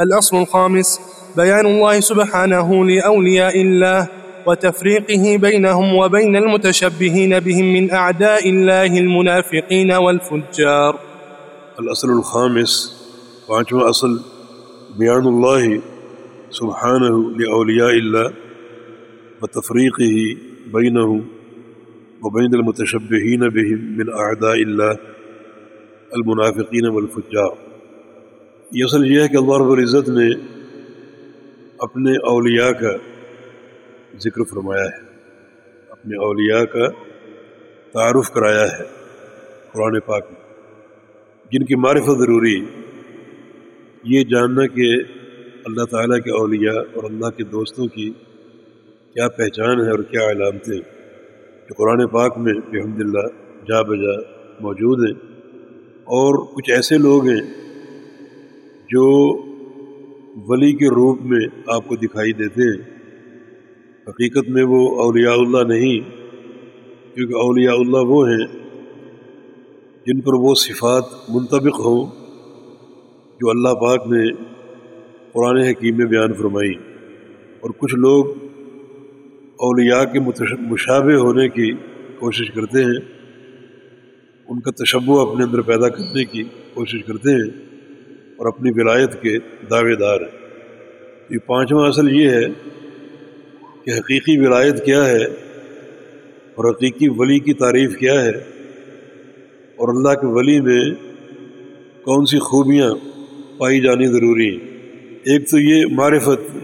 الأصل الخامس بيان الله سبحانه لأولياء الله وتفريقه بينهم وبين المتشبهين بهم من أعداء الله المنافقين والفجار. الأصل الخامس وعجم أصل بيان الله سبحانه لأولياء الله وتفريقه بينهم وبين المتشبهين بهم من أعداء الله المنافقين والفجار. یہ اصل یہ ہے کہ اللہ رب العزت نے اپنے اولیاء کا ذکر فرمایا ہے، اپنے اولیاء کا تعارف کرایا ہے قرآن پاک میں۔ جن کی معرفت ضروری، یہ جاننا کہ اللہ تعالیٰ کے اولیاء اور اللہ کے دوستوں کی کیا پہچان ہے اور کیا علامتیں جو قرآن پاک میں الحمد للہ جا بجا موجود ہیں اور کچھ ایسے لوگ ہیں جو ولی کے روپ میں آپ کو دکھائی دیتے ہیں، حقیقت میں وہ اولیاء اللہ نہیں، کیونکہ اولیاء اللہ وہ ہیں جن پر وہ صفات منطبق ہوں جو اللہ پاک نے قرآن حکیم میں بیان فرمائی۔ اور کچھ لوگ اولیاء کے مشابہ ہونے کی کوشش کرتے ہیں، ان کا تشبہ اپنے اندر پیدا کرنے کی کوشش کرتے ہیں۔ اور اپنی ولایت کے دعوے دار ہیں۔ یہ پانچواں اصل یہ ہے کہ حقیقی ولایت کیا ہے اور حقیقی ولی کی تعریف کیا ہے اور اللہ کے ولی میں کون سی خوبیاں پائی جانی ضروری ہیں۔ ایک تو یہ معرفت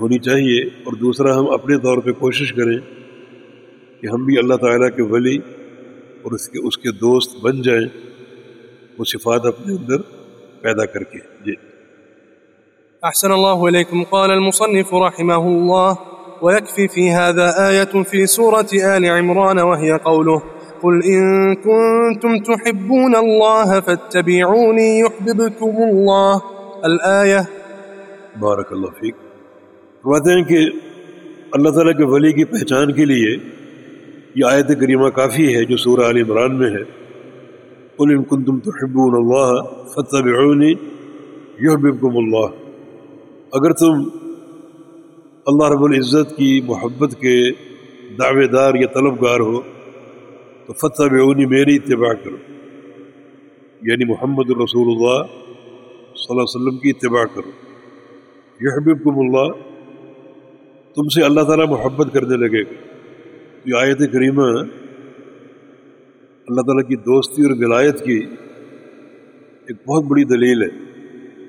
ہونی چاہیے اور دوسرا ہم اپنے طور پہ کوشش کریں کہ ہم بھی اللہ تعالیٰ کے ولی اور اس کے اس کے دوست بن جائیں، وہ صفات اپنے اندر پیدا کر کے۔ جی۔ أحسن الله إليكم. قال المصنف رحمه الله ويكفي في هذا آية في سورة آل عمران وهي قوله قل إن كنتم تحبون الله فاتبعوني يحببكم الله. الآية بارک اللہ فیق فرماتے ہیں کہ اللہ تعالیٰ کے ولی کی پہچان کے لیے یہ آیت کریمہ کافی ہے جو سورہ علی عمران میں ہے۔ قل ان کنتم تحبون اللہ فتبعونی یحببکم اللہ اگر تم اللہ رب العزت کی محبت کے دعوے دار یا طلبگار ہو، تو فتح بیونی میری اتباع کرو۔ یعنی محمد الرسول اللہ صلی اللہ علیہ وسلم کی اتباع کرو۔ یحببکم اللہ، تم سے اللہ تعالیٰ محبت کرنے لگے۔ گا یہ آیت کریمہ اللہ تعالیٰ کی دوستی اور ولایت کی ایک بہت بڑی دلیل ہے۔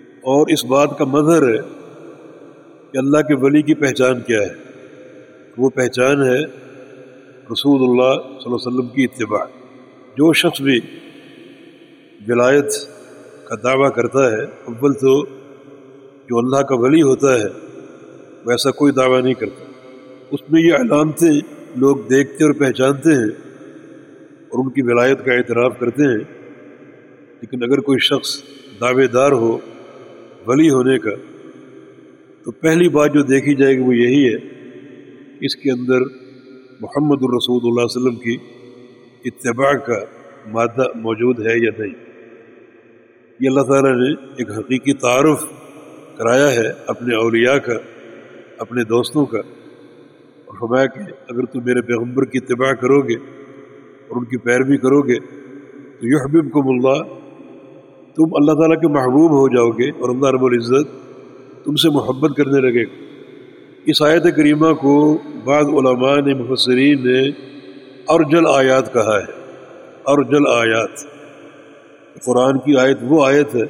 اور اس بات کا مظہر ہے کہ اللہ کے ولی کی پہچان کیا ہے۔ وہ پہچان ہے رسول اللہ صلی اللہ علیہ وسلم کی اتباع۔ جو شخص بھی ولایت کا دعویٰ کرتا ہے، اول تو جو اللہ کا ولی ہوتا ہے ویسا کوئی دعویٰ نہیں کرتا۔ اس میں یہ علامتیں لوگ دیکھتے اور پہچانتے ہیں اور ان کی ولایت کا اعتراف کرتے ہیں، لیکن اگر کوئی شخص دعوے دار ہو، ولی ہونے کا، تو پہلی بات جو دیکھی جائے گی وہ یہی ہے اس کے اندر محمد الرسول اللہ علیہ وسلم کی اتباع کا مادہ موجود ہے یا نہیں۔ یہ اللہ تعالیٰ نے ایک حقیقی تعارف کرایا ہے اپنے اولیاء کا، اپنے دوستوں کا، اور فرمایا کہ اگر تم میرے پیغمبر کی اتباع کرو گے اور ان کی پیروی کرو گے، تو یہ حبیب کو اللہ، تم اللہ تعالیٰ کے محبوب ہو جاؤ گے اور اللہ رب العزت تم سے محبت کرنے لگے۔ گا اس آیت کریمہ کو بعض علماء نے، مفسرین نے ارجل آیات کہا ہے، ارجل آیات۔ قرآن کی آیت وہ آیت ہے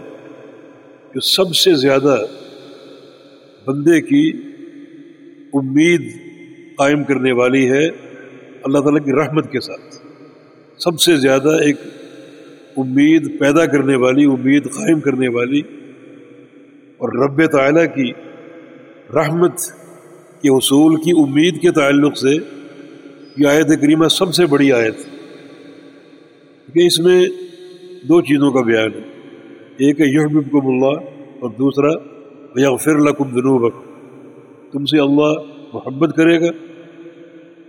جو سب سے زیادہ بندے کی امید قائم کرنے والی ہے، اللہ تعالیٰ کی رحمت کے ساتھ۔ سب سے زیادہ ایک امید پیدا کرنے والی، امید قائم کرنے والی اور رب تعالیٰ کی رحمت کے حصول کی امید کے تعلق سے یہ آیت کریمہ سب سے بڑی آیت کہ اس میں دو چیزوں کا بیان ہے۔ ایک ہے یحبب اللہ اور دوسرا یغفر لکم ذنوبکم۔ تم سے اللہ محبت کرے گا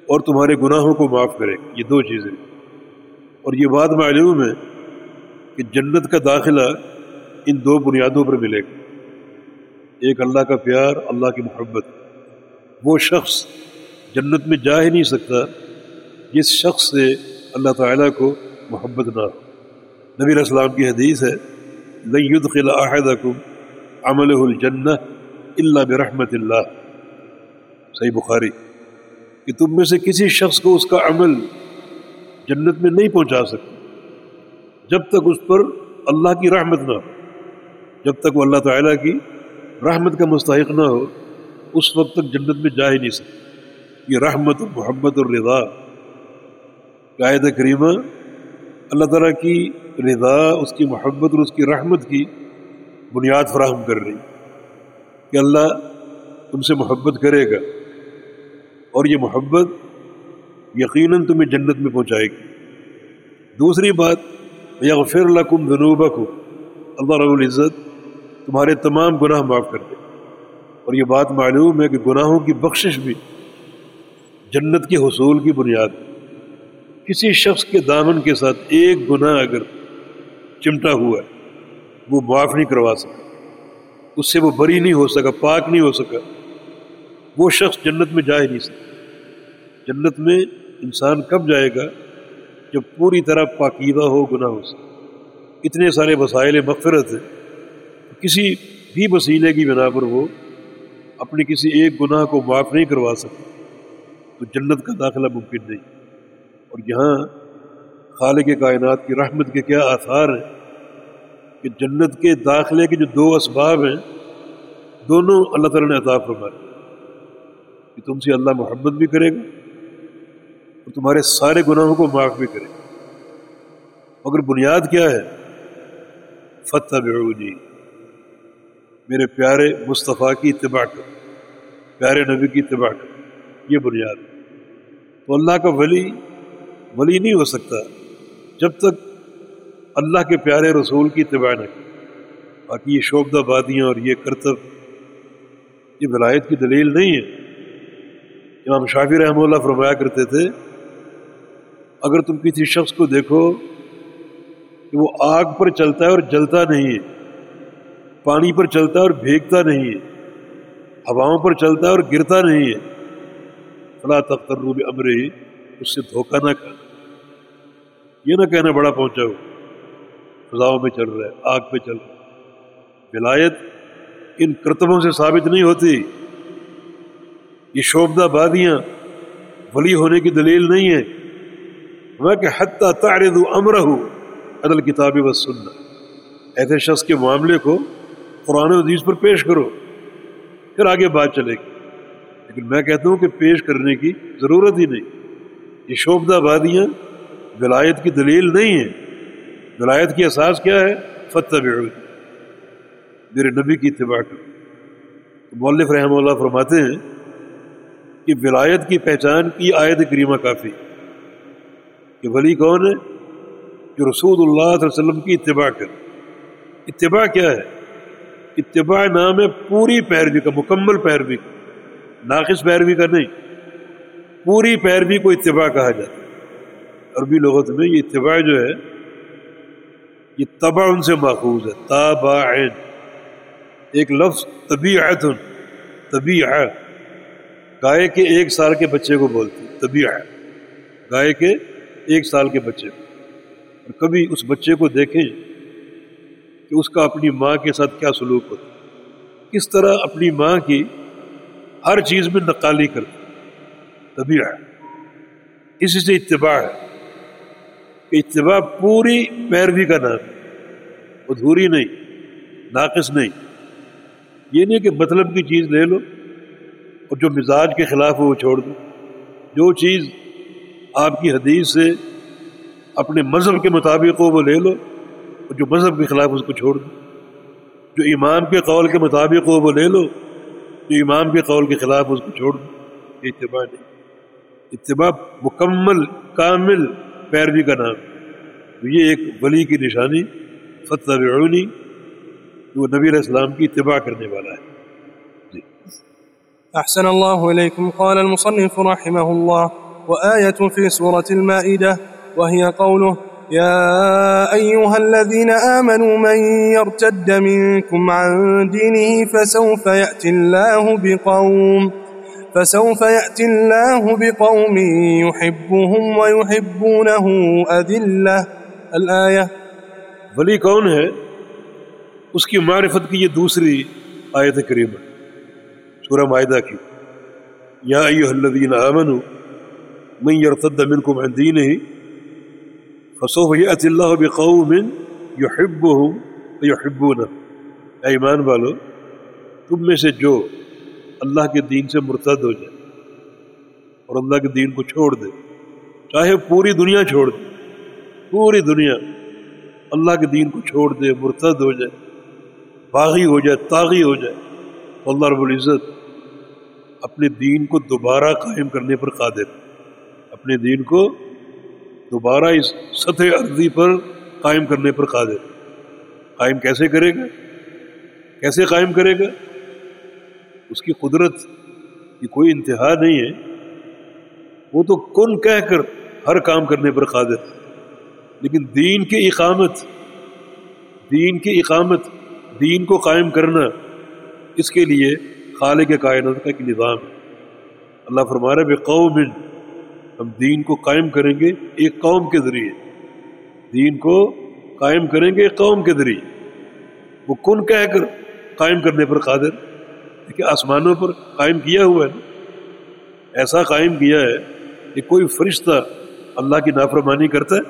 اور تمہارے گناہوں کو معاف کرے گا۔ یہ دو چیزیں۔ اور یہ بات معلوم ہے کہ جنت کا داخلہ ان دو بنیادوں پر ملے گا۔ ایک اللہ کا پیار، اللہ کی محبت۔ وہ شخص جنت میں جا ہی نہیں سکتا جس شخص سے اللہ تعالیٰ کو محبت نہ ہو۔ نبی السلام کی حدیث ہے، لن يدخل احدكم عمله الجنہ الا برحمت اللہ صحیح بخاری۔ کہ تم میں سے کسی شخص کو اس کا عمل جنت میں نہیں پہنچا سکتے۔ جب تک اس پر اللہ کی رحمت نہ ہو، جب تک وہ اللہ تعالیٰ کی رحمت کا مستحق نہ ہو، اس وقت تک جنت میں جا ہی نہیں سکتے۔ یہ رحمت، محبت اور رضا۔ قائد کریمہ، اللہ تعالیٰ کی رضا، اس کی محبت اور اس کی رحمت کی بنیاد فراہم کر رہی۔ کہ اللہ تم سے محبت کرے گا۔ اور یہ محبت یقیناً تمہیں جنت میں پہنچائے گی۔ دوسری بات، یغفر لکم ذنوبکم۔ اللہ رب العزت تمہارے تمام گناہ معاف کر دے۔ اور یہ بات معلوم ہے کہ گناہوں کی بخشش بھی جنت کے حصول کی بنیاد کسی شخص کے دامن کے ساتھ ایک گناہ اگر چمٹا ہوا ہے، وہ معاف نہیں کروا سکا اس سے وہ بری نہیں ہو سکا، پاک نہیں ہو سکا۔ وہ شخص جنت میں جا ہی نہیں سکتا۔ جنت میں انسان کب جائے گا جب پوری طرح پاکیدہ ہو گناہ ہو سکے اتنے سارے وسائل مغفرت ہیں۔ کسی بھی وسیلے کی بنا پر وہ اپنے کسی ایک گناہ کو معاف نہیں کروا سکتے۔ تو جنت کا داخلہ ممکن نہیں۔ اور یہاں خالق کائنات کی رحمت کے کیا آثار ہیں؟ کہ جنت کے داخلے کے جو دو اسباب ہیں، دونوں اللہ تعالیٰ نے عطا فرمائے۔ کہ تم سے اللہ محبت بھی کرے گا اور تمہارے سارے گناہوں کو معاف بھی کرے۔ مگر بنیاد کیا ہے؟ فتح بعودی میرے پیارے مصطفیٰ کی اتباع کر پیارے نبی کی اتباع کر یہ بنیاد تو اللہ کا ولی ولی نہیں ہو سکتا جب تک اللہ کے پیارے رسول کی اتباع نہ کی باقی یہ شوبدہ بادیاں اور یہ کرتب، یہ ولایت کی دلیل نہیں ہے۔ امام شافی رحمہ اللہ فرمایا کرتے تھے اگر تم کسی شخص کو دیکھو کہ وہ آگ پر چلتا ہے اور جلتا نہیں ہے، پانی پر چلتا ہے اور بھیگتا نہیں ہے، ہواؤں پر چلتا ہے اور گرتا نہیں ہے فلاں تختر روب امر ہی اس سے دھوکہ نہ کھانا یہ نہ کہنا بڑا پہنچا ہو فضاؤں میں چل رہا ہے، آگ پہ چل رہا ہے۔ ولایت ان کرتبوں سے ثابت نہیں ہوتی۔ یہ شوبدہ بادیاں ولی ہونے کی دلیل نہیں ہے۔ میں کہ حتیٰ تعرض امر ہو عدل کتاب و سننا ایسے شخص کے معاملے کو قرآن حدیث پر پیش کرو، پھر آگے بات چلے گی۔ لیکن میں کہتا ہوں کہ پیش کرنے کی ضرورت ہی نہیں۔ یہ شوبدہ بادیاں ولایت کی دلیل نہیں ہے ولایت کی احساس کیا ہے؟ فتح میرے نبی کی اتباع کر مولف رحمہ اللہ فرماتے ہیں کہ ولایت کی پہچان کی آیت کریمہ کافی کہ ولی کون ہے؟ جو رسول اللہ علیہ وسلم کی اتباع کر اتباع کیا ہے؟ اتباع نام ہے پوری پیروی کا، مکمل پیروی کا۔ ناقص پیروی کا نہیں۔ پوری پیروی کو اتباع کہا جاتا ہے۔ عربی لغت میں یہ اتباع جو ہے، یہ تبا ان سے ماخوذ ہے۔ تابا ایک لفظ طبی طبی گائے کے ایک سال کے بچے کو بولتی طبی گائے کے ایک سال کے بچے۔ اور کبھی اس بچے کو دیکھیں کہ اس کا اپنی ماں کے ساتھ کیا سلوک ہوتا کس طرح اپنی ماں کی ہر چیز میں نقالی کرتا طبی اسی سے اتباع ہے۔ کہ اتباع پوری پیروی کا نام ادھوری نہیں، ناقص نہیں۔ یہ نہیں کہ مطلب کی چیز لے لو اور جو مزاج کے خلاف ہو وہ چھوڑ دو۔ جو چیز آپ کی حدیث سے اپنے مذہب کے مطابق ہو وہ لے لو، اور جو مذہب کے خلاف اس کو چھوڑ دو۔ جو امام کے قول کے مطابق ہو وہ لے لو، جو امام کے قول کے خلاف اس کو چھوڑ دو۔ یہ اتباع نہیں۔ اتباع مکمل، کامل پیروی کا نام۔ تو یہ ایک ولی کی نشانی فتح عونی وہ نبی علیہ السلام کی اتباع کرنے والا ہے۔ جی۔ أحسن الله إليكم قال المصنف رحمه الله وآية في سورة المائدة وهي قوله يا أيها الذين آمنوا من يرتد منكم عن دينه فسوف يأتي الله بقوم فسوف يأتي الله بقوم يحبهم ويحبونه أذلة. الآية ولی کون ہے؟ اس کی معرفت کی یہ دوسری آیت کریمہ سورہ معاہدہ کی یا ایوہ الذین آمنوا من یرتد منکم عن دینہ فسوف یأتی اللہ بقوم یحبهم ویحبونہ اے ایمان والو تم میں سے جو اللہ کے دین سے مرتد ہو جائے اور اللہ کے دین کو چھوڑ دے، چاہے پوری دنیا چھوڑ دے، پوری دنیا اللہ کے دین کو چھوڑ دے، مرتد ہو جائے، باغی ہو جائے تاغی ہو جائے، تو اللہ رب العزت اپنے دین کو دوبارہ قائم کرنے پر قادر اپنے دین کو دوبارہ اس سطح عرضی پر قائم کرنے پر قادر۔ قائم کیسے کرے گا؟ کیسے قائم کرے گا؟ اس کی قدرت کی کوئی انتہا نہیں ہے۔ وہ تو کن کہہ کر ہر کام کرنے پر قادر۔ لیکن دین کی اقامت، دین کی اقامت، دین کو قائم کرنا اس کے لیے خالق کائنات کا ایک نظام ہے۔ اللہ فرما رہے بے قوم ہم دین کو قائم کریں گے ایک قوم کے ذریعے۔ دین کو قائم کریں گے ایک قوم کے ذریعے۔ وہ کن کہہ کر قائم کرنے پر قادر؟ کہ آسمانوں پر قائم کیا ہوا ہے۔ نا ایسا قائم کیا ہے کہ کوئی فرشتہ اللہ کی نافرمانی کرتا ہے۔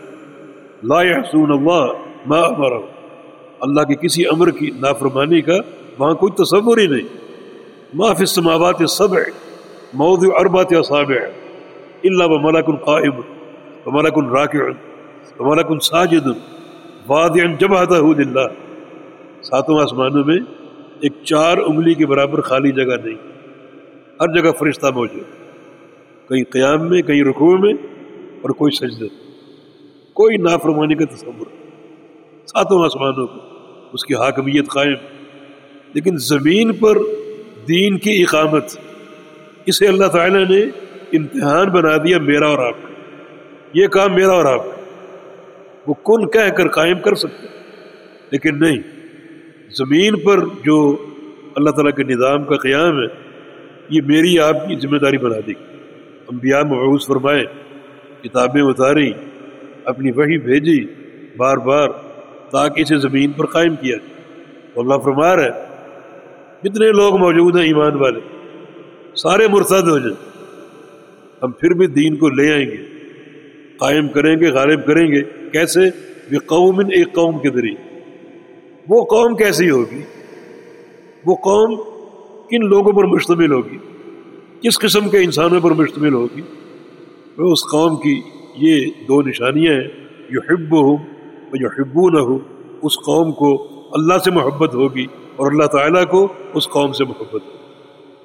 لا يحسون اللہ ما امر اللہ کے کسی امر کی نافرمانی کا وہاں کوئی تصور ہی نہیں۔ ما فی السماوات السبع، موضع اربات اصابع۔ اللہ و الا وملک قائم وملک راکع وملک ساجد، واضع جبهته للہ ساتوں آسمانوں میں ایک چار انگلی کے برابر خالی جگہ نہیں، ہر جگہ فرشتہ موجود کہیں قیام میں، کہیں رکوع میں اور کوئی سجدہ کوئی نافرمانی کا تصور ساتوں آسمانوں کو اس کی حاکمیت قائم۔ لیکن زمین پر دین کی اقامت، اسے اللہ تعالیٰ نے امتحان بنا دیا میرا اور آپ کا۔ یہ کام میرا اور آپ کا۔ وہ کن کہہ کر قائم کر سکتے لیکن نہیں۔ زمین پر جو اللہ تعالیٰ کے نظام کا قیام ہے، یہ میری آپ کی ذمہ داری بنا دی انبیاء محوث فرمائے، کتابیں اتاری، اپنی وہی بھیجی، بار بار تاکہ اسے زمین پر قائم کیا تو اللہ فرما رہا ہے، جتنے لوگ موجود ہیں ایمان والے، سارے مرتد ہو جائیں۔ ہم پھر بھی دین کو لے آئیں گے۔ قائم کریں گے، غالب کریں گے۔ کیسے؟ بھی قوم ایک قوم کے ذریعے۔ وہ قوم کیسی ہوگی؟ وہ قوم کن لوگوں پر مشتمل ہوگی؟ کس قسم کے انسانوں پر مشتمل ہوگی؟ وہ اس قوم کی یہ دو نشانیاں ہیں۔ جو حب ہو جو حبو نہ ہو اس قوم کو اللہ سے محبت ہوگی اور اللہ تعالیٰ کو اس قوم سے محبت ہوگی۔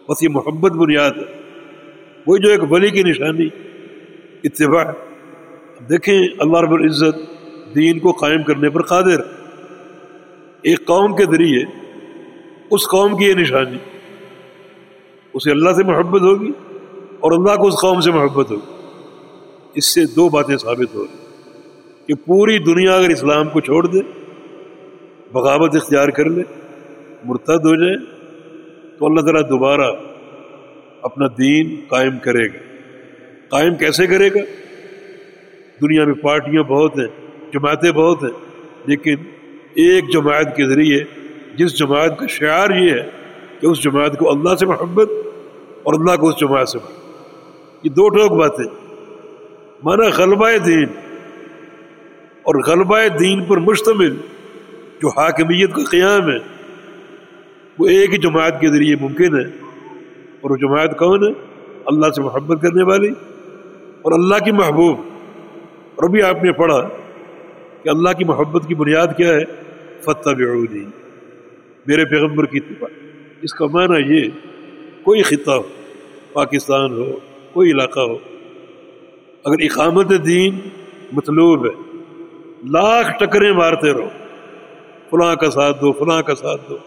بس یہ محبت بنیاد ہے۔ وہ جو ایک ولی کی نشانی، اتباع۔ دیکھیں اللہ رب العزت دین کو قائم کرنے پر قادر۔ ایک قوم کے ذریعے اس قوم کی یہ نشانی۔ اسے اللہ سے محبت ہوگی اور اللہ کو اس قوم سے محبت ہوگی۔ اس سے دو باتیں ثابت ہو رہی کہ پوری دنیا اگر اسلام کو چھوڑ دے، بغاوت اختیار کر لے، مرتد ہو جائے، تو اللہ تعالیٰ دوبارہ اپنا دین قائم کرے گا۔ قائم کیسے کرے گا؟ دنیا میں پارٹیاں بہت ہیں، جماعتیں بہت ہیں، لیکن ایک جماعت کے ذریعے جس جماعت کا شعار یہ ہے کہ اس جماعت کو اللہ سے محبت اور اللہ کو اس جماعت سے محبت۔ یہ دو ٹوک باتیں۔ مانا غلبہ دین۔ اور غلبہ دین پر مشتمل جو حاکمیت کا قیام ہے، وہ ایک ہی جماعت کے ذریعے ممکن ہے۔ اور وہ جماعت کون ہے؟ اللہ سے محبت کرنے والی اور اللہ کی محبوب۔ اور ابھی آپ نے پڑھا کہ اللہ کی محبت کی بنیاد کیا ہے؟ فتح بعودی میرے پیغمبر کی اتباع۔ اس کا معنی یہ، کوئی خطہ ہو، پاکستان ہو، کوئی علاقہ ہو، اگر اقامت دین مطلوب ہے، لاکھ ٹکریں مارتے رہو، فلاں کا ساتھ دو، فلاں کا ساتھ دو،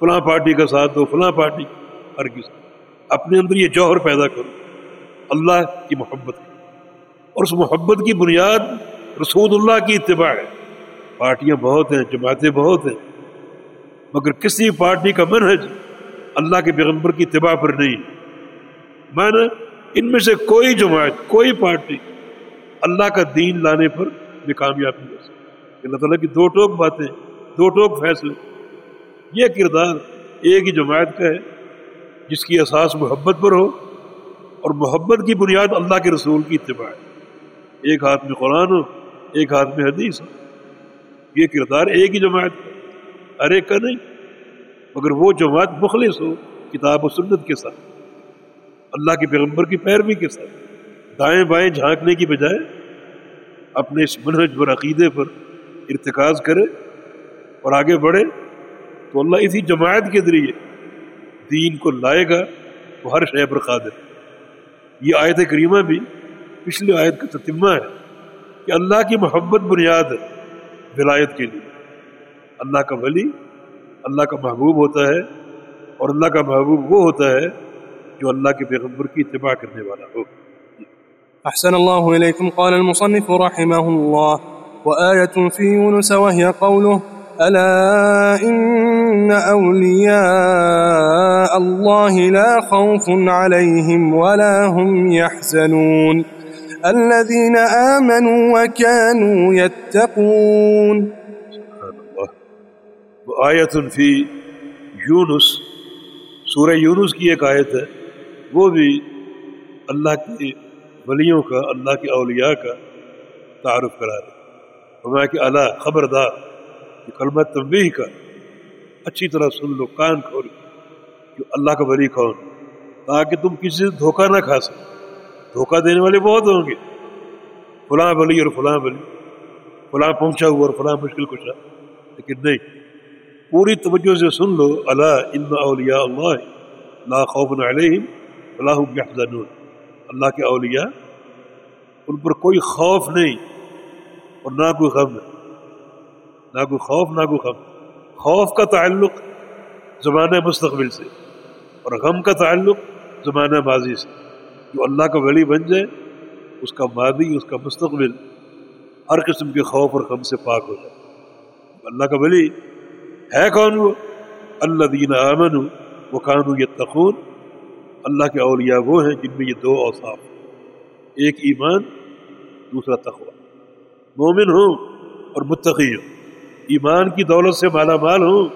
فلاں پارٹی کا ساتھ دو، فلاں پارٹی، ہر کس اپنے اندر یہ جوہر پیدا کرو۔ اللہ کی محبت اور اس محبت کی بنیاد رسول اللہ کی اتباع ہے۔ پارٹیاں بہت ہیں، جماعتیں بہت ہیں۔ مگر کسی پارٹی کا منحج اللہ کے پیغمبر کی اتباع پر نہیں۔ مانا ان میں سے کوئی جماعت، کوئی پارٹی اللہ کا دین لانے پر بھی کامیاب نہیں ہو سکتی۔ اللہ تعالیٰ کی دو ٹوک باتیں، دو ٹوک فیصلے۔ یہ کردار ایک ہی جماعت کا ہے۔ جس کی اساس محبت پر ہو اور محبت کی بنیاد اللہ کے رسول کی اتباع ہے۔ ایک ہاتھ میں قرآن ہو، ایک ہاتھ میں حدیث ہو۔ یہ کردار ایک ہی جماعت ہر ایک کا نہیں۔ مگر وہ جماعت مخلص ہو کتاب و سنت کے ساتھ، اللہ کے پیغمبر کی پیروی کے ساتھ۔ دائیں بائیں جھانکنے کی بجائے اپنے اس منہج پر، عقیدے پر ارتکاز کرے اور آگے بڑھے۔ تو اللہ اسی جماعت کے ذریعے دین کو لائے گا وہ ہر شے پر قادر۔ یہ آیت کریمہ بھی پچھلی آیت کا تتمہ ہے کہ اللہ کی محبت بنیاد ہے ولایت کے لیے۔ اللہ کا ولی، اللہ کا محبوب ہوتا ہے اور اللہ کا محبوب وہ ہوتا ہے جو اللہ کے پیغمبر کی اتباع کرنے والا ہو۔ أحسن الله إليكم قال المصنف رحمه الله وآية في يونس وهي قوله ألا إن أولياء الله لا خوف عليهم ولا هم يحزنون. الذين آمنوا وكانوا يتقون. آیت فی یونس سورہ یونس کی ایک آیت ہے وہ بھی اللہ کی ولیوں کا اللہ کے اولیاء کا تعارف کرا رہے فرمایا کہ اللہ خبردار کہ کلمہ تنبیہ کا۔ اچھی طرح سن لو، کان کھول۔ کہ اللہ کا ولی کون؟ تاکہ تم کسی سے دھوکہ نہ کھا سکو۔ دھوکہ دینے والے بہت ہوں گے۔ فلاں ولی اور فلاں ولی۔ فلاں پہنچا ہوا اور فلاں مشکل کشا۔ لیکن نہیں، پوری توجہ سے سن لو۔ اللہ ان اولیاء اللہ لا خوف علیہم اللہ یحزنون۔ اللہ کے اولیاء، ان پر کوئی خوف نہیں اور نہ کوئی غم نہ کوئی خوف، نہ کوئی غم۔ خوف کا تعلق زمانہ مستقبل سے، اور غم کا تعلق زمانہ ماضی سے۔ جو اللہ کا ولی بن جائے، اس کا ماضی، اس کا مستقبل ہر قسم کے خوف اور غم سے پاک ہو جائے۔ اللہ کا ولی ہے کون وہ؟ اللہ دین امن وہ قانو یہ تخون اللہ کے اولیاء وہ ہیں جن میں یہ دو اوصاف ایک ایمان، دوسرا تخوا مومن ہوں اور متقی ہوں۔ ایمان کی دولت سے مالا مال ہوں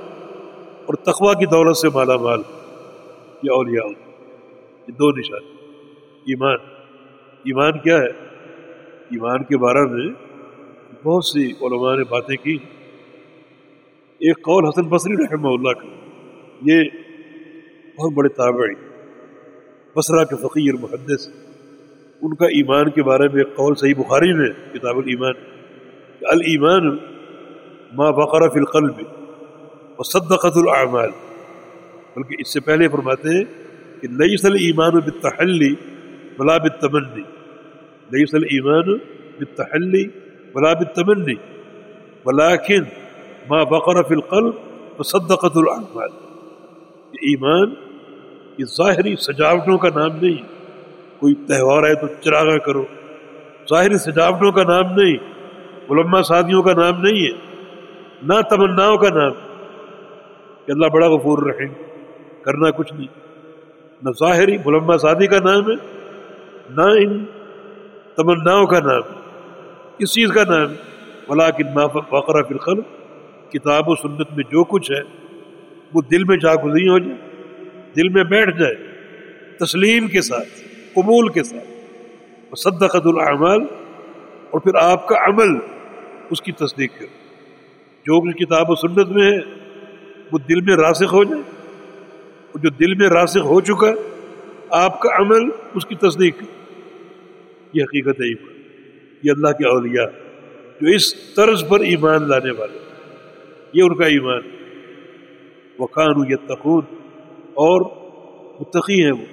اور تخوا کی دولت سے مالا مال یہ اولیاء ہوں یہ دو نشان ایمان ایمان کیا ہے؟ ایمان کے بارے میں بہت سی علماء نے باتیں کی۔ ایک قول حسن بصری رحمہ اللہ کا، یہ بہت بڑے تابعی، بصرہ کے فقیر محدث، ان کا ایمان کے بارے میں ایک قول صحیح بخاری میں، کتاب الایمان الایمان ما بقر فی القلب و صدقت الاعمال بلکہ اس سے پہلے فرماتے ہیں کہ لیس الایمان بالتحلی بلا بالتمنی لیس الایمان بالتحلی بلا بالتمنی ولیکن ما بقر فی القلب صدقت الاعمال ایمان یہ ظاہری سجاوٹوں کا نام نہیں۔ کوئی تہوار ہے تو چراغا کرو۔ ظاہری سجاوٹوں کا نام نہیں۔ علماء شادیوں کا نام نہیں ہے۔ نہ تمناؤں کا نام، کہ اللہ بڑا غفور رہے کرنا کچھ نہیں۔ نہ ظاہری علماء شادی کا نام ہے، نہ ان تمناؤں کا نام۔ اس چیز کا نام ولاکن ما بقرہ فی کتاب و سنت میں جو کچھ ہے، وہ دل میں جاگزی ہو جائے، دل میں بیٹھ جائے، تسلیم کے ساتھ، قبول کے ساتھ۔ صدقت العمال اور پھر آپ کا عمل، اس کی تصدیق کرے جو کچھ کتاب و سنت میں ہے، وہ دل میں راسخ ہو جائے۔ اور جو دل میں راسخ ہو چکا، آپ کا عمل اس کی تصدیق۔ یہ حقیقت ہے ایمان۔ یہ اللہ کے اولیاء، جو اس طرز پر ایمان لانے والے یہ ان کا ایمان وہ خان تخون اور متقی ہیں وہ۔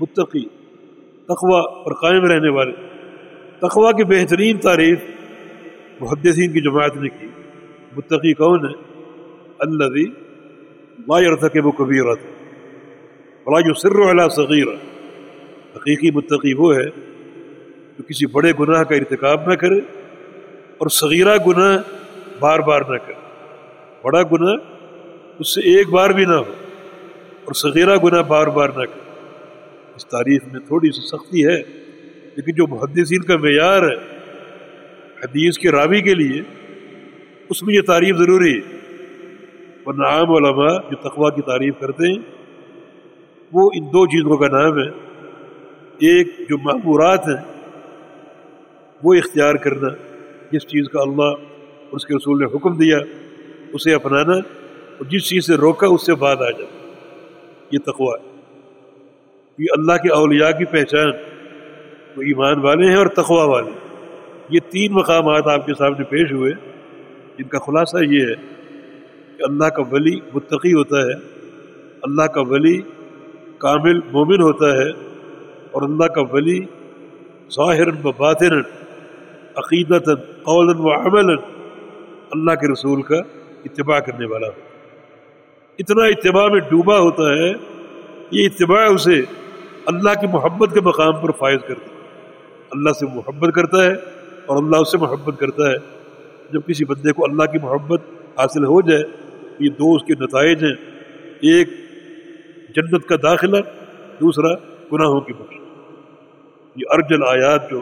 متقی تخوا پر قائم رہنے والے۔ تخوا کی بہترین تعریف محدثین کی جماعت نے کی۔ متقی کون ہے؟ اللہ بھی لا کے وہ کبیر بلا جو سر حقیقی متقی وہ ہے جو کسی بڑے گناہ کا ارتکاب نہ کرے اور صغیرہ گناہ بار بار نہ کرے۔ بڑا گناہ اس سے ایک بار بھی نہ ہو اور صغیرہ گناہ بار بار نہ کرے۔ اس تعریف میں تھوڑی سی سختی ہے، لیکن جو محدثین کا معیار ہے، حدیث کے راوی کے لیے اس میں یہ تعریف ضروری ہے۔ ورنہ عام علماء جو تقوا کی تعریف کرتے ہیں، وہ ان دو چیزوں کا نام ہے۔ ایک جو معمورات ہیں، وہ اختیار کرنا، جس چیز کا اللہ اور اس کے رسول نے حکم دیا، اسے اپنانا اور جس چیز سے روکا، اس سے بعد آ جانا۔ یہ تقوا ہے۔ یہ اللہ کے اولیاء کی پہچان، وہ ایمان والے ہیں اور تقوا والے یہ تین مقامات آپ کے سامنے پیش ہوئے۔ جن کا خلاصہ یہ ہے کہ اللہ کا ولی متقی ہوتا ہے، اللہ کا ولی کامل مومن ہوتا ہے اور اللہ کا ولی ظاہر و باطن عقیدت قول و عمل اللہ کے رسول کا اتباع کرنے والا ہوتا ہے۔ اتنا اتباع میں ڈوبا ہوتا ہے، یہ اتباع اسے اللہ کی محبت کے مقام پر فائز کرتا ہے۔ اللہ سے محبت کرتا ہے اور اللہ اس سے محبت کرتا ہے۔ جب کسی بندے کو اللہ کی محبت حاصل ہو جائے، یہ دو اس کے نتائج ہیں۔ ایک، جنت کا داخلہ، دوسرا، گناہوں کی بخش۔ یہ ارجل آیات جو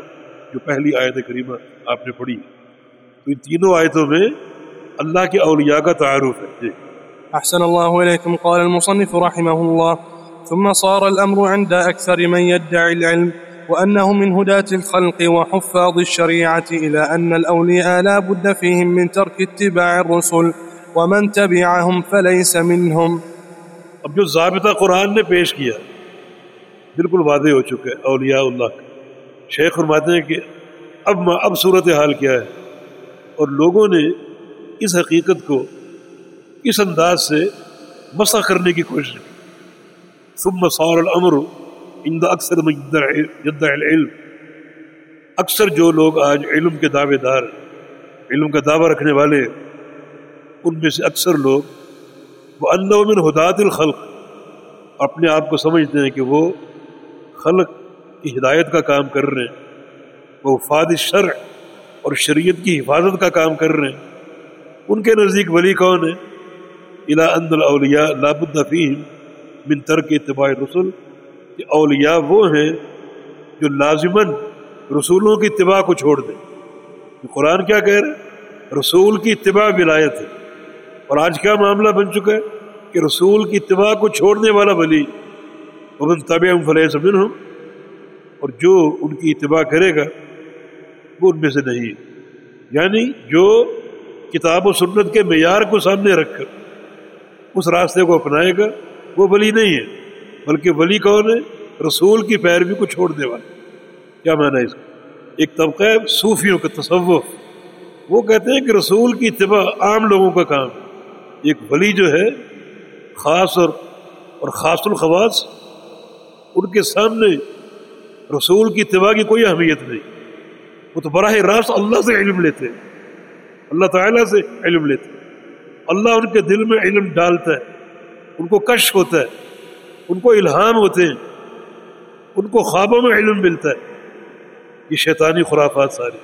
جو پہلی آیت کریمہ آپ نے پڑھی۔ تو ان تینوں آیتوں میں اللہ کے اولیاء کا تعارف ہے۔ جی۔ أحسن الله إليكم قال المصنف رحمه الله ثم صار الأمر عند أكثر من يدعي العلم۔ وأنه من هداة الخلق وحفاظ الشريعة إلى أن الأولياء لا بد فيهم من ترك اتباع الرسل ومن تبعهم فليس منهم. اب جو ضابطہ قرآن نے پیش کیا بالکل واضح ہو چکا ہے اولیاء اللہ کا۔ شیخ فرماتے ہیں کہ اب اب صورت حال کیا ہے۔ اور لوگوں نے اس حقیقت کو اس انداز سے مسا کرنے کی کوشش کی۔ ثم صار الامر عند اکثر العلم. اکثر جو لوگ آج علم کے دعوے دار علم کا دعویٰ رکھنے والے ان میں سے اکثر لوگ وہ من ہدات الخلق۔ اپنے آپ کو سمجھتے ہیں کہ وہ خلق کی ہدایت کا کام کر رہے ہیں۔ وہ فاد شرع اور شریعت کی حفاظت کا کام کر رہے ہیں۔ ان کے نزدیک ولی کون ہے الا اند الاولیاء لاب الدفیم من ترک اتباع رسول کہ اولیاء وہ ہیں جو لازماً رسولوں کی اتباع کو چھوڑ دیں۔ قرآن کیا کہہ رہے رسول کی اتباع ولایت ہے۔ اور آج کیا معاملہ بن چکا ہے کہ رسول کی اتباع کو چھوڑنے والا ولی ومن طب فلیح سمن ہوں اور جو ان کی اتباع کرے گا وہ ان میں سے نہیں ہے۔ یعنی جو کتاب و سنت کے معیار کو سامنے رکھ کر اس راستے کو اپنائے گا وہ ولی نہیں ہے۔ بلکہ ولی کون ہے؟ رسول کی پیروی کو چھوڑ دے والا کیا مانا اس کا؟ ایک طبقہ صوفیوں کا تصوف۔ وہ کہتے ہیں کہ رسول کی اتباع عام لوگوں کا کام ہے۔ ایک ولی جو ہے، خاص اور اور خاص الخواص، ان کے سامنے رسول کی اتباع کی کوئی اہمیت نہیں۔ وہ تو براہ راست اللہ سے علم لیتے اللہ تعالیٰ سے علم لیتے اللہ ان کے دل میں علم ڈالتا ہے۔ ان کو کش ہوتا ہے۔ ان کو الہام ہوتے ہیں، ان کو خوابوں میں علم ملتا ہے۔ یہ شیطانی خرافات ساری۔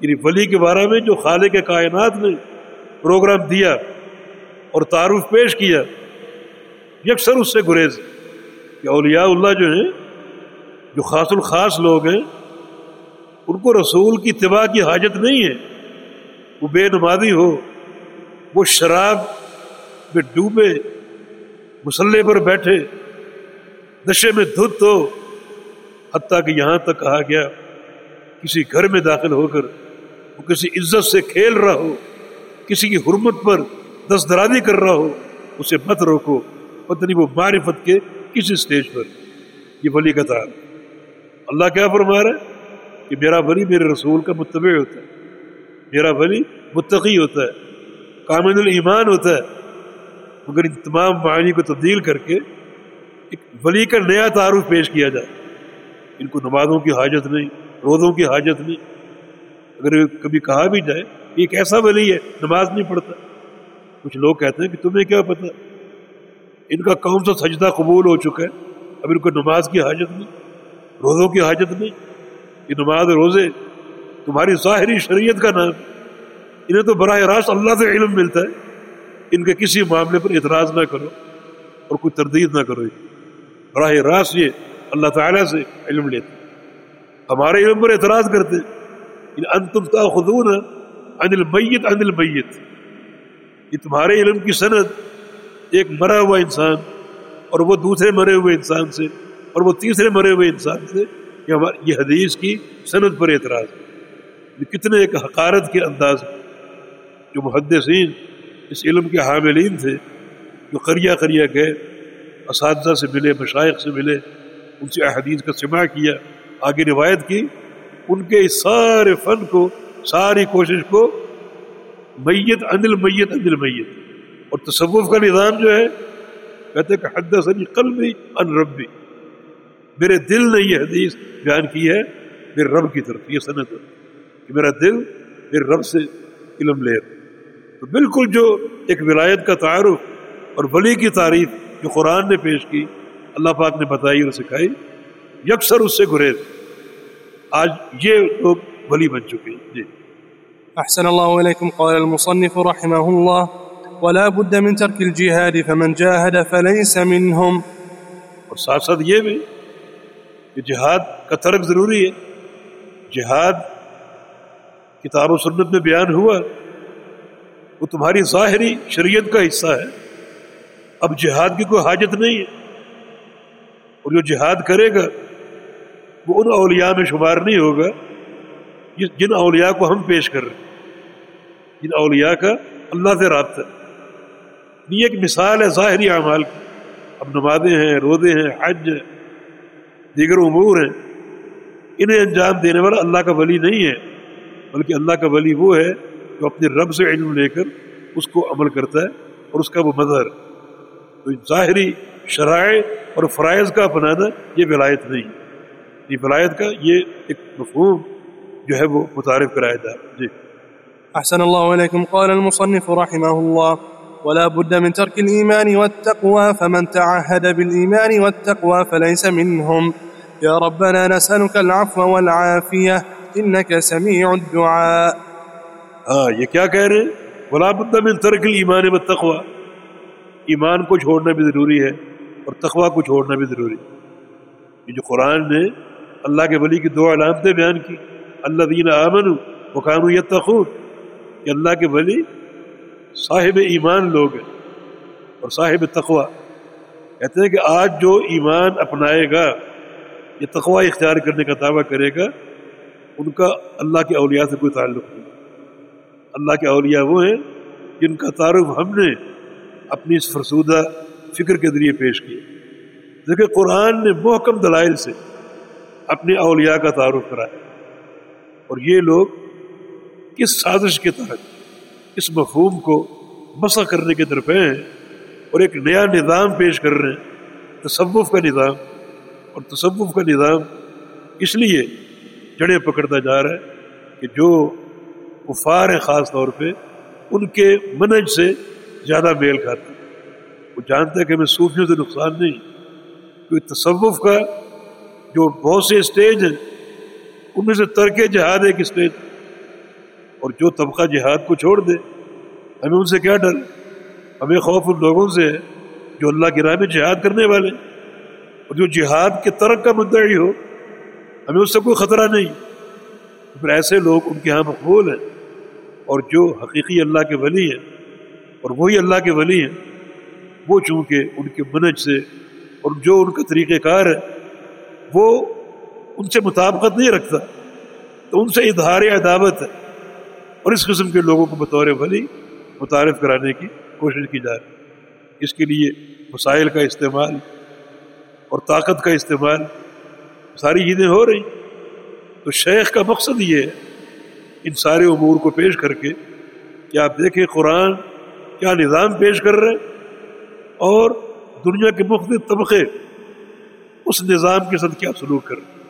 یعنی ولی کے بارے میں جو خالے کے کائنات نے پروگرام دیا اور تعارف پیش کیا یکسر اس سے گریز کہ اولیاء اللہ جو ہیں، جو خاص الخاص لوگ ہیں، ان کو رسول کی اتباع کی حاجت نہیں ہے۔ وہ بے نمازی ہو، وہ شراب میں ڈوبے مسلح پر بیٹھے۔ نشے میں دھت ہو حتیٰ کہ یہاں تک کہا گیا، کسی گھر میں داخل ہو کر، وہ کسی عزت سے کھیل رہا ہو، کسی کی حرمت پر دسترادی کر رہا ہو، اسے مت روکو۔ پتہ نہیں وہ معرفت کے کسی اسٹیج پر۔ یہ ولی کا تعلق اللہ کیا فرما رہا ہے؟ کہ میرا ولی میرے رسول کا متبع ہوتا ہے۔ میرا ولی متقی ہوتا ہے۔ کامن الایمان ہوتا ہے۔ مگر ان تمام معانی کو تبدیل کر کے ایک ولی کا نیا تعارف پیش کیا جائے، ان کو نمازوں کی حاجت نہیں، روزوں کی حاجت نہیں، اگر کبھی کہا بھی جائے کہ ایک ایسا ولی ہے، نماز نہیں پڑھتا۔ کچھ لوگ کہتے ہیں کہ تمہیں کیا پتہ، ان کا کون سا سجدہ قبول ہو چکا ہے، اب ان کو نماز کی حاجت نہیں، روزوں کی حاجت نہیں، یہ نماز روزے، تمہاری ظاہری شریعت کا نام انہیں تو براہ راست اللہ سے علم ملتا ہے۔ ان کے کسی معاملے پر اعتراض نہ کرو اور کوئی تردید نہ کرو۔ براہ راست یہ اللہ تعالیٰ سے علم لیتے ہمارے علم پر اعتراض کرتے انتم تاخذون عن المیت عن المیت۔ یہ تمہارے علم کی سند ایک مرا ہوا انسان اور وہ دوسرے مرے ہوئے انسان سے اور وہ تیسرے مرے ہوئے انسان سے یہ حدیث کی سند پر اعتراض۔ ہے کتنے ایک حقارت کے انداز جو محدثین اس علم کے حاملین تھے جو قریہ قریہ گئے، اساتذہ سے ملے، مشائق سے ملے، ان سے احادیث کا سماع کیا، آگے روایت کی، ان کے اس سارے فن کو، ساری کوشش کو، میت انل میت انل میت۔ اور تصوف کا نظام جو ہے، کہتے کہ حد سنی قلبی ان ربی۔ میرے دل نے یہ حدیث بیان کی ہے، میرے رب کی طرف، یہ صنعت کہ میرا دل میرے رب سے علم لے۔ رہا تو بالکل جو ایک ولایت کا تعارف اور ولی کی تعریف جو قرآن نے پیش کی اللہ پاک نے بتائی اور سکھائی یکسر اس سے گریز۔ آج یہ لوگ ولی بن چکے ہیں۔ جی۔ أحسن الله إليكم قال المصنف رحمه الله ولا بد من ترك الجهاد فمن جاهد فليس منهم اور ساتھ ساتھ یہ بھی کہ جہاد کا ترک ضروری ہے۔ جہاد کتاب و سنت میں بیان ہوا۔ وہ تمہاری ظاہری شریعت کا حصہ ہے۔ اب جہاد کی کوئی حاجت نہیں ہے۔ اور جو جہاد کرے گا، وہ ان اولیاء میں شمار نہیں ہوگا جن اولیاء کو ہم پیش کر رہے ہیں۔ جن اولیاء کا اللہ سے رابطہ یہ ایک مثال ہے ظاہری اعمال کی۔ اب نمازیں ہیں رودے ہیں، حج ہیں، دیگر امور ہیں۔ انہیں انجام دینے والا اللہ کا ولی نہیں ہے، بلکہ اللہ کا ولی وہ ہے جو اپنے رب سے علم لے کر اس کو عمل کرتا ہے اور اس کا وہ مظہر تو ظاہری شرائع اور فرائض کا اپنانا یہ ولایت نہیں ہے۔ ولایت کا یہ ایک مفہوم جو ہے وہ متعارف کرایا جائے جی۔ أحسن الله إليكم قال المصنف رحمه الله ولا بد من ترك الإيمان والتقوى فمن تعهد بالإيمان والتقوى فليس منهم. يا ربنا نسألك العفو والعافية إنك سميع الدعاء۔ ہاں یہ کیا کہہ رہے ہیں؟ ولا بد من ترک الایمان والتقوى۔ ایمان کو چھوڑنا بھی ضروری ہے اور تقوی کو چھوڑنا بھی ضروری ہے۔ یہ جو قرآن نے اللہ کے ولی کی دو علامتیں بیان کی اللہ دین امن و قانو یتخون کہ اللہ کے ولی صاحب ایمان لوگ ہیں اور صاحب تقوا کہتے ہیں کہ آج جو ایمان اپنائے گا، یہ تقوا اختیار کرنے کا دعویٰ کرے گا، ان کا اللہ کے اولیاء سے کوئی تعلق نہیں۔ اللہ کے اولیاء وہ ہیں جن کا تعارف ہم نے اپنی اس فرسودہ فکر کے ذریعے پیش کیا۔ دیکھیں، قرآن نے محکم دلائل سے اپنے اولیاء کا تعارف کرایا۔ اور یہ لوگ کس سازش کے تحت اس مفہوم کو مسا کرنے کے درپے ہیں اور ایک نیا نظام پیش کر رہے ہیں، تصوف کا نظام۔ اور تصوف کا نظام اس لیے جڑیں پکڑتا جا رہا ہے کہ جو کفار ہیں خاص طور پہ، ان کے منج سے زیادہ میل کھاتے وہ جانتے ہیں کہ ہمیں صوفیوں سے نقصان نہیں، کیونکہ تصوف کا جو بہت سے اسٹیج ہیں، ان میں سے ترک جہاد ایک اسٹیج اور جو طبقہ جہاد کو چھوڑ دے، ہمیں ان سے کیا ڈر؟ ہمیں خوف ان لوگوں سے ہے جو اللہ کی راہ میں جہاد کرنے والے اور جو جہاد کے ترک کا مدعی ہو، ہمیں اس سے کوئی خطرہ نہیں۔ پھر ایسے لوگ ان کے یہاں مقبول ہیں۔ اور جو حقیقی اللہ کے ولی ہیں اور وہی اللہ کے ولی ہیں، وہ چونکہ ان کے منج سے اور جو ان کا طریقہ کار ہے، وہ ان سے مطابقت نہیں رکھتا۔ تو ان سے اظہار عداوت ہے۔ اور اس قسم کے لوگوں کو بطور ولی متعارف کرانے کی کوشش کی جا رہی اس کے لیے وسائل کا استعمال اور طاقت کا استعمال ساری چیزیں ہو رہی تو شیخ کا مقصد یہ ہے ان سارے امور کو پیش کر کے کہ آپ دیکھیں قرآن کیا نظام پیش کر رہے اور دنیا کے مختلف طبقے اس نظام کے ساتھ کیا سلوک کر رہے